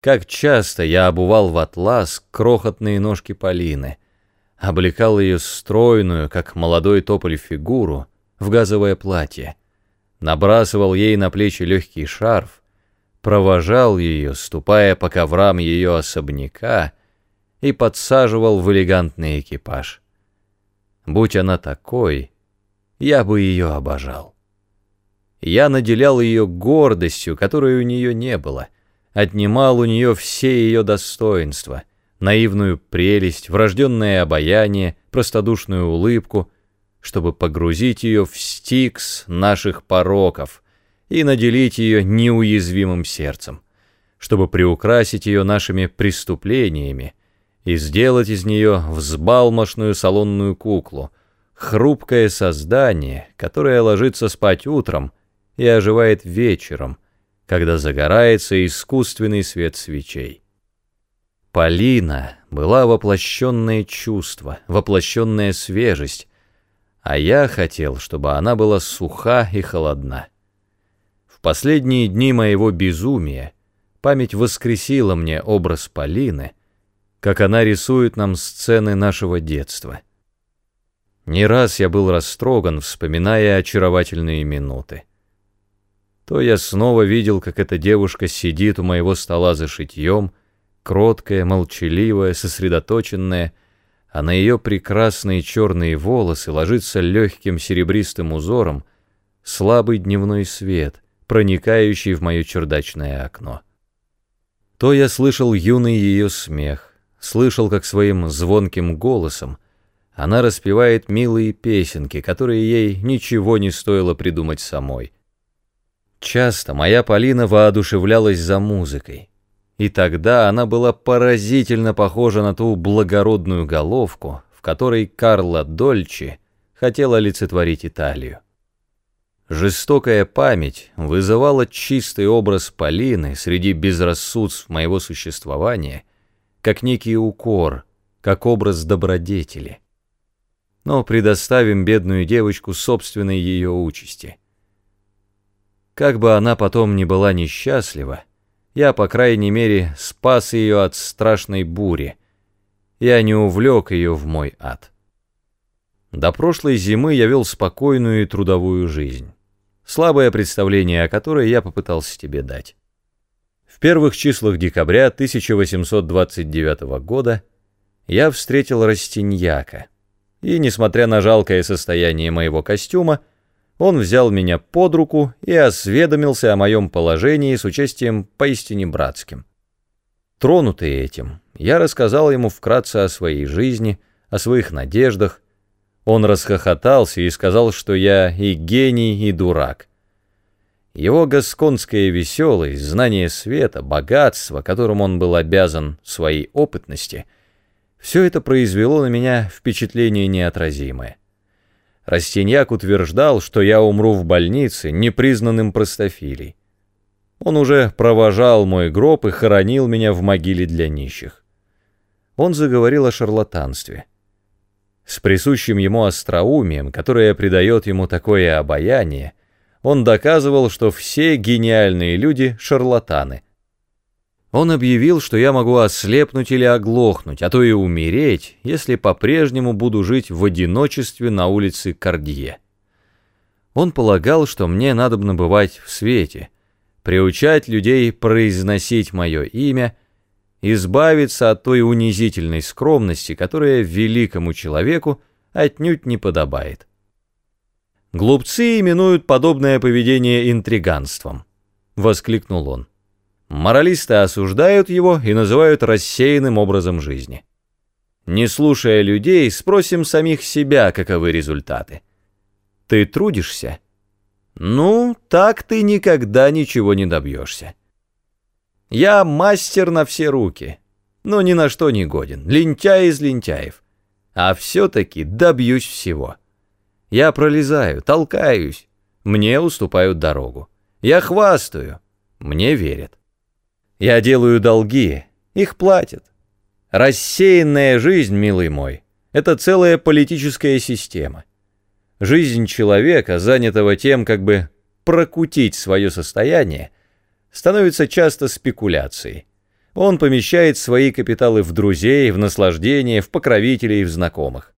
Как часто я обувал в атлас крохотные ножки Полины, облекал ее стройную, как молодой тополь фигуру, в газовое платье, набрасывал ей на плечи легкий шарф, провожал ее, ступая по коврам ее особняка, и подсаживал в элегантный экипаж. Будь она такой, я бы ее обожал. Я наделял ее гордостью, которой у нее не было, отнимал у нее все ее достоинства, наивную прелесть, врожденное обаяние, простодушную улыбку, чтобы погрузить ее в стикс наших пороков и наделить ее неуязвимым сердцем, чтобы приукрасить ее нашими преступлениями и сделать из нее взбалмошную салонную куклу, хрупкое создание, которое ложится спать утром, и оживает вечером, когда загорается искусственный свет свечей. Полина была воплощенное чувство, воплощенная свежесть, а я хотел, чтобы она была суха и холодна. В последние дни моего безумия память воскресила мне образ Полины, как она рисует нам сцены нашего детства. Не раз я был растроган, вспоминая очаровательные минуты то я снова видел, как эта девушка сидит у моего стола за шитьем, кроткая, молчаливая, сосредоточенная, а на ее прекрасные черные волосы ложится легким серебристым узором слабый дневной свет, проникающий в мое чердачное окно. То я слышал юный ее смех, слышал, как своим звонким голосом она распевает милые песенки, которые ей ничего не стоило придумать самой — Часто моя Полина воодушевлялась за музыкой, и тогда она была поразительно похожа на ту благородную головку, в которой Карло Дольче хотел олицетворить Италию. Жестокая память вызывала чистый образ Полины среди безрассудств моего существования, как некий укор, как образ добродетели. Но предоставим бедную девочку собственной ее участи. Как бы она потом ни была несчастлива, я, по крайней мере, спас ее от страшной бури. Я не увлек ее в мой ад. До прошлой зимы я вел спокойную и трудовую жизнь. Слабое представление о которой я попытался тебе дать. В первых числах декабря 1829 года я встретил Растиньяка, и, несмотря на жалкое состояние моего костюма, он взял меня под руку и осведомился о моем положении с участием поистине братским. Тронутый этим, я рассказал ему вкратце о своей жизни, о своих надеждах. Он расхохотался и сказал, что я и гений, и дурак. Его гасконская веселость, знание света, богатство, которым он был обязан своей опытности, все это произвело на меня впечатление неотразимое. Растиньяк утверждал, что я умру в больнице, непризнанным простофилей. Он уже провожал мой гроб и хоронил меня в могиле для нищих. Он заговорил о шарлатанстве. С присущим ему остроумием, которое придает ему такое обаяние, он доказывал, что все гениальные люди — шарлатаны — он объявил, что я могу ослепнуть или оглохнуть, а то и умереть, если по-прежнему буду жить в одиночестве на улице Кардье. Он полагал, что мне надо бывать в свете, приучать людей произносить мое имя, избавиться от той унизительной скромности, которая великому человеку отнюдь не подобает. «Глупцы именуют подобное поведение интриганством», — воскликнул он. Моралисты осуждают его и называют рассеянным образом жизни. Не слушая людей, спросим самих себя, каковы результаты. Ты трудишься? Ну, так ты никогда ничего не добьешься. Я мастер на все руки, но ни на что не годен, лентяй из лентяев. А все-таки добьюсь всего. Я пролезаю, толкаюсь, мне уступают дорогу. Я хвастаю, мне верят. Я делаю долги, их платят. Рассеянная жизнь, милый мой, это целая политическая система. Жизнь человека, занятого тем, как бы прокутить свое состояние, становится часто спекуляцией. Он помещает свои капиталы в друзей, в наслаждение, в покровителей, в знакомых.